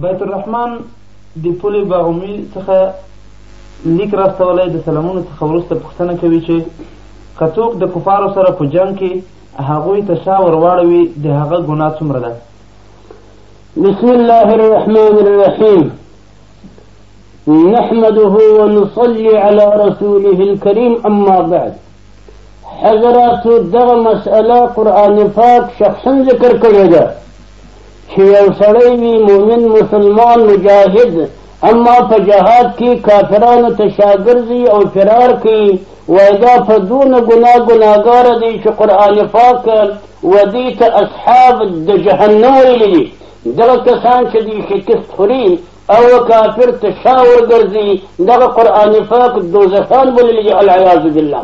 بیت الرحمن د پولې باغومي څخه لیک راستولی د سلامونو څخه وروسته پوښتنه کوي چې که څوک د کفارو سره په جنګ کې هغوی ته شا ورواړوي د هغه ګناه څومره ده بسم الله الرحمن الرحيم نحمده ونصلي على رسوله الكريم أما بعد حضرات دغه مسئله قرآن پاک شخصا ذکر کړې ده چې یو سړی وي مؤمن مسلمان مجاهد اما په جهاد کې کافرانو ته شاګرځي او فرار کوي وایي دا په دونه ګناه ګناهګاره دی چې قرآن پاک ودې ته اصحاب د جهنم ویلي دي دغه کسان چې دوی شکست خوري او کافر ته شا ورګرځي دغه قرآن پاک دوزخان بللی العیاذ بالله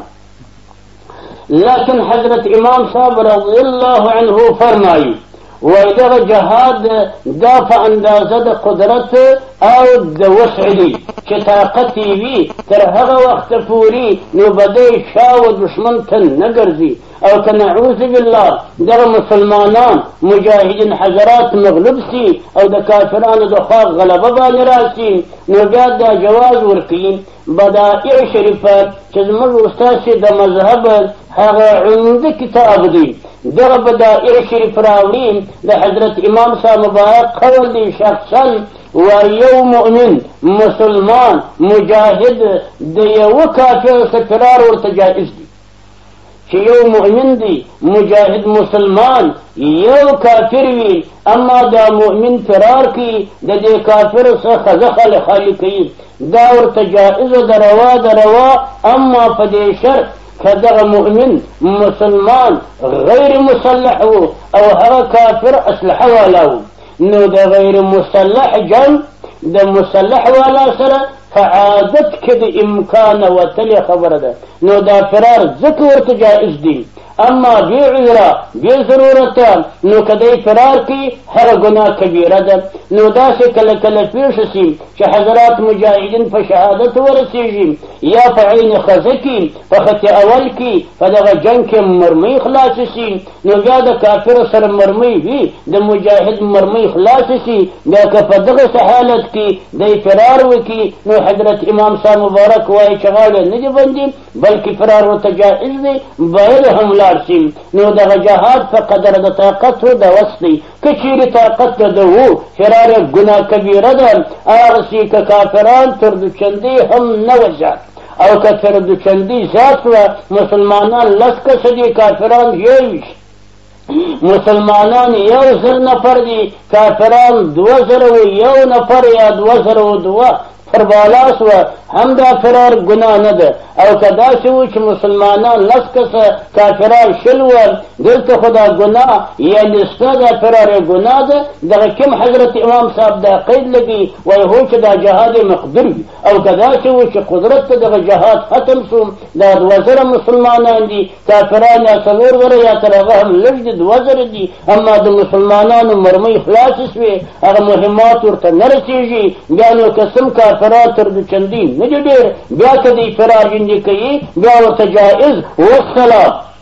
لیکن حضرت امام صاحب رضی الله عنه فرمایي وایي دغه جهاد دا په اندازه د قدرت او د وسع دی چې طاقت یې وي تر هغه وخته پوري نو به دی شا و دښمن ته نه ګرځي او که نعوذ بالله دغه مسلمانان مجاهدین حضرات مغلوب سي او د کافرانو د خوا غلبه باندې راسي نو بیا دا جواز ورکوي بدائع شریفه چې زموږ استاسې د مذهب هغه عمده کتاب دی دغه بدائع شریف راوړي د حضرت امام صاحب مبارک قول دی شخصا و یو مؤمن مسلمان مجاهد د یو کافر څخه فرار ورته جائز دی چې یو مؤمن دی مجاهد مسلمان یو کافر وي اما دا مؤمن فرار کوي د دې کافر څخه ځخل خالی کوي دا ورته جائز ده روا ده روا اما په دې شرط که دغه مؤمن مسلمان غیر مسلح وو او هغه کافر اسلحه والا وو نو د غیر مسلح جنګ د مسلح والا سره په عادت کې د امکان وتلې خبره ده نو دا فرار ځکه ورته جائز دي اما بی عذرا بی ضرورت نو کدی فرار کی هر گناه کبیره ده نو داسې کله کله پیښ شي چې حضرات مجاهدین په شهادت ورسیږي یا په عین خزه کې په خط اول کې په دغه جنگ کې مرمۍ خلاص شي نو بیا د کافر سره مرمۍ وي د مجاهد مرمۍ خلاص شي بیا که په دغه حالت کې دی فرار وکړي نو حضرت امام صاحب مبارک وایي چې غاړه نه دي بندي بلکې فرار ورته جائز دی باید هم لاړ شي نو دغه جهاد په قدر د طاقت و د وس دی که چیرې طاقت ته ده وو فرار ګناه کبیره ده هغسې که کافران تر دوچندې هم نه وزاد او که تر دوچندې زیات کړه مسلمانان لس کسه دي کافران یوویشت مسلمانان یو زر نفر دي کافران دوه زره و یو نفر یا دوه زره و دوه پر بالا سوه همدا فرار ګناه نه ده او که داسې و چې مسلمانان لس کسه کافران شل ول دلته خو دا ګناه یا لسته دا فرار ګناه ده دغه کوم حضرت امام صاحب دا قید لګي وایي هو چې دا جهاد مقدور وي او که داسې و چې قدرت ته دغه جهاد ختم سو دا دوه زره مسلمانان دي کافران یا څلور زره یا تر هغه هم لږ دي دوه زره دي اما د مسلمانانو مرمۍ خلاصې شوې هغه مهمات ورته نه رسېږي بیا نو که سم کافران تر دوچندي نه دي ډېر بیا که دی فرار جندي کوي بیا ورته جائز والسلام